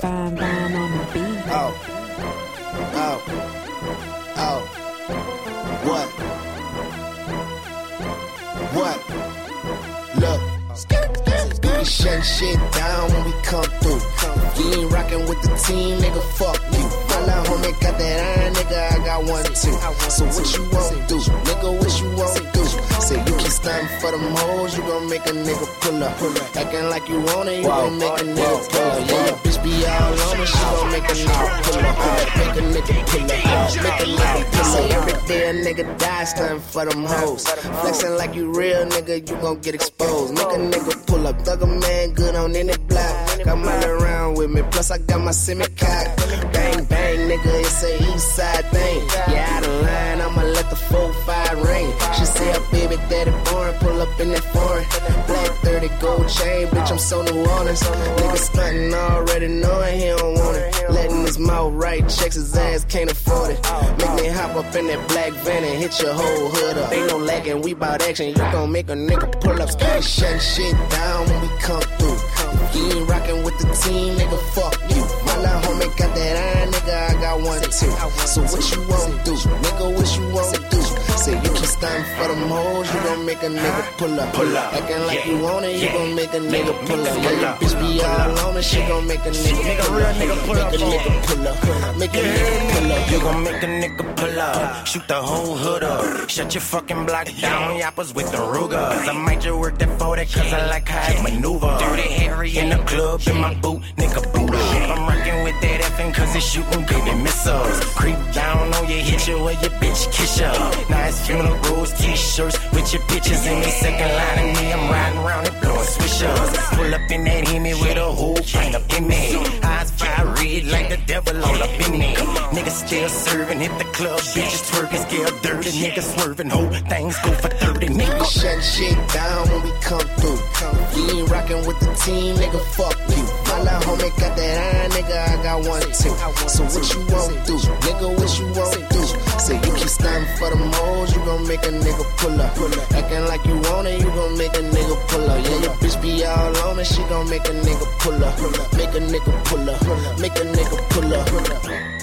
Fine, fine on the beat. Oh. Oh. Oh. What? What? Look. We shut shit down when we come through. You ain't rockin' with the team, nigga, fuck you. My little homie got that iron, nigga, I got one too. So what you won't do? Nigga, what you won't do? Say you keep stunting for them hoes, you gon' make a nigga pull up. Acting like you want it, you gon' make a nigga pull up. Yeah, Make a nigga pull up. Make a nigga pull up. Every day a nigga die stunting for them hoes. Flexing like you real, nigga, you gon' get exposed. Make a nigga pull up. Thug a man good on any block. Got money around with me, plus I got my semi cock. Bang, bang, nigga, it's a east side thing. Yeah, out of line, I'ma let the 4-5 ring. She say her baby daddy born, pull up in that foreign. Black 30 gold chain, bitch, I'm so New Orleans. Nigga stunting already knowing he don't want it. Letting his mouth right, checks his ass, can't afford it. Make me hop up in that black van and hit your whole hood up. Ain't no lagging, we bout action. You gon' make a nigga pull up. Start shutting shit down when we come through. If you ain't rockin' with the team, nigga, fuck you. My little homie got that iron, nigga, I got one too. So what you won't do? Nigga, what you won't do? Say you for them hoes, you gon' make a nigga pull up. Pull up. Acting like Yeah. you want it, you gon' make a nigga pull up. Yeah, pull bitch be all on it, she gon' make a nigga Make a pull real up. nigga pull up Make a nigga pull up. Make a nigga pull up. You gon' make a nigga pull up, shoot the whole hood up, shut your fucking block down, yappers with the Rugers. I might just work that 40 cause I like how it maneuver. Dirty Harry in the club in my boot, nigga boot up. I'm rocking with that effing cause it's shooting baby missiles. Creep down on you, hit you where your bitch kiss ya. With your pictures in me. Second line of me, I'm riding around and blowing swishers. Pull up in that Hemi with a Still serving, hit the club, bitches twerking, scared dirty. Niggas swerving, whole things go for 30 We niggas. shut shit down when we come through. You ain't rockin' with the team, nigga, fuck you. My little homie got that iron, nigga, I got one too. So what you won't do? Nigga, what you won't do? Say you keep stunting for them hoes, you gon' make a nigga pull up. Acting like you want it, you gon' make a nigga pull up. Yeah, your bitch be all on it, she gon' make a nigga pull up. Make a nigga pull up. Make a nigga pull up.